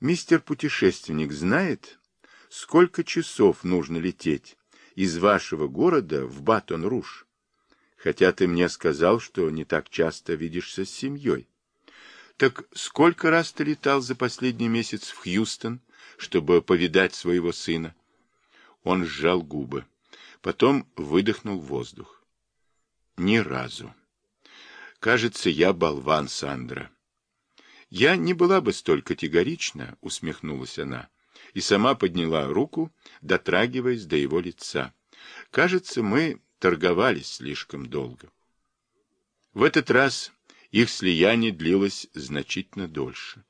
Мистер путешественник знает, сколько часов нужно лететь из вашего города в Батон-Руж? Хотя ты мне сказал, что не так часто видишься с семьей. Так сколько раз ты летал за последний месяц в Хьюстон, чтобы повидать своего сына? Он сжал губы. Потом выдохнул воздух. Ни разу. Кажется, я болван, Сандра. Я не была бы столь категорична, усмехнулась она, и сама подняла руку, дотрагиваясь до его лица. Кажется, мы торговались слишком долго. В этот раз их слияние длилось значительно дольше.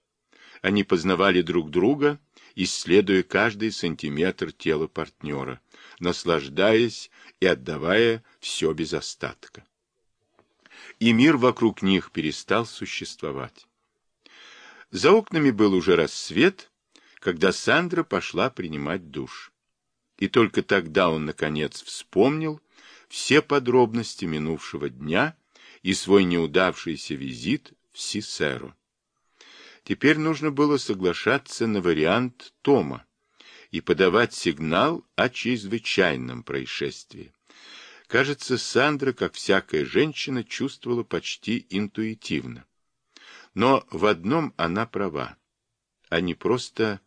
Они познавали друг друга, исследуя каждый сантиметр тела партнера, наслаждаясь и отдавая все без остатка. И мир вокруг них перестал существовать. За окнами был уже рассвет, когда Сандра пошла принимать душ. И только тогда он, наконец, вспомнил все подробности минувшего дня и свой неудавшийся визит в Сисеру. Теперь нужно было соглашаться на вариант Тома и подавать сигнал о чрезвычайном происшествии. Кажется, Сандра, как всякая женщина, чувствовала почти интуитивно. Но в одном она права. Они просто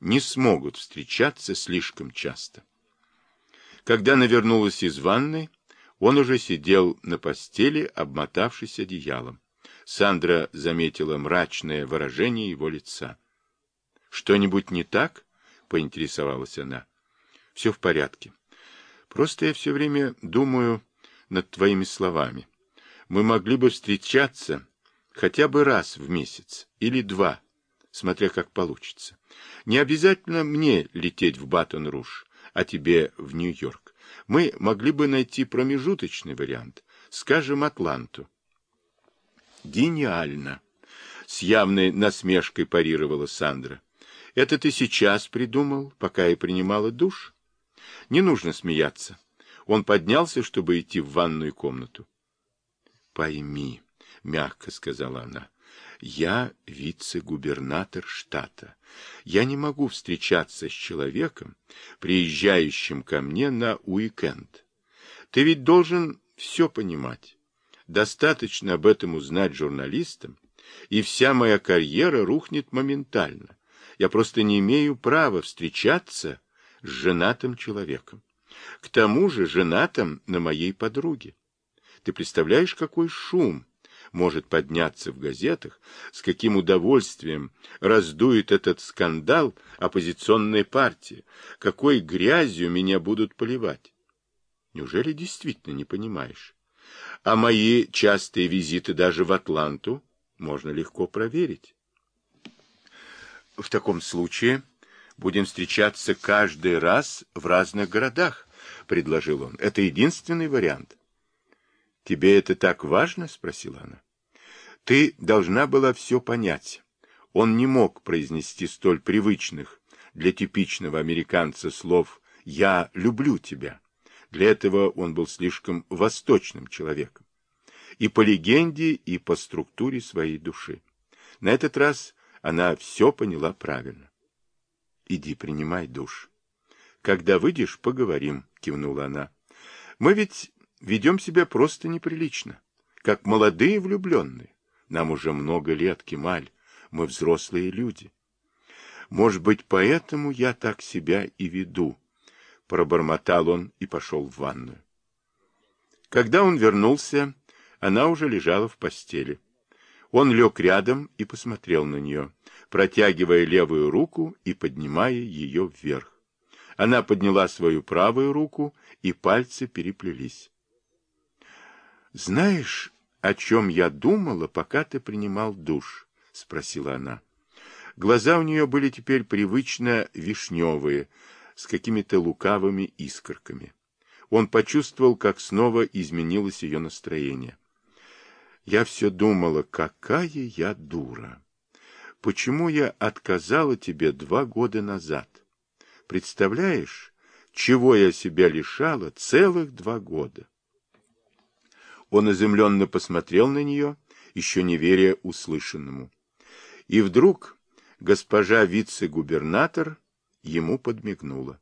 не смогут встречаться слишком часто. Когда она вернулась из ванной, он уже сидел на постели, обмотавшись одеялом. Сандра заметила мрачное выражение его лица. «Что-нибудь не так?» — поинтересовалась она. «Все в порядке. Просто я все время думаю над твоими словами. Мы могли бы встречаться хотя бы раз в месяц или два, смотря как получится. Не обязательно мне лететь в Батон-Руж, а тебе в Нью-Йорк. Мы могли бы найти промежуточный вариант, скажем, Атланту. Гениально! С явной насмешкой парировала Сандра. Это ты сейчас придумал, пока я принимала душ? Не нужно смеяться. Он поднялся, чтобы идти в ванную комнату. Пойми, мягко сказала она, я вице-губернатор штата. Я не могу встречаться с человеком, приезжающим ко мне на уикенд. Ты ведь должен все понимать. Достаточно об этом узнать журналистам, и вся моя карьера рухнет моментально. Я просто не имею права встречаться с женатым человеком. К тому же женатым на моей подруге. Ты представляешь, какой шум может подняться в газетах, с каким удовольствием раздует этот скандал оппозиционной партии, какой грязью меня будут поливать. Неужели действительно не понимаешь? А мои частые визиты даже в Атланту можно легко проверить. В таком случае будем встречаться каждый раз в разных городах, предложил он. Это единственный вариант. Тебе это так важно? спросила она. Ты должна была все понять. Он не мог произнести столь привычных для типичного американца слов «я люблю тебя». Для этого он был слишком восточным человеком. И по легенде, и по структуре своей души. На этот раз она все поняла правильно. «Иди, принимай душ». «Когда выйдешь, поговорим», — кивнула она. «Мы ведь ведем себя просто неприлично, как молодые влюбленные. Нам уже много лет, Кемаль, мы взрослые люди. Может быть, поэтому я так себя и веду, Пробормотал он и пошел в ванную. Когда он вернулся, она уже лежала в постели. Он лег рядом и посмотрел на нее, протягивая левую руку и поднимая ее вверх. Она подняла свою правую руку, и пальцы переплелись. «Знаешь, о чем я думала, пока ты принимал душ?» — спросила она. Глаза у нее были теперь привычно вишневые, с какими-то лукавыми искорками. Он почувствовал, как снова изменилось ее настроение. Я все думала, какая я дура. Почему я отказала тебе два года назад? Представляешь, чего я себя лишала целых два года? Он изумленно посмотрел на нее, еще не веря услышанному. И вдруг Госпожа вице-губернатор ему подмигнула.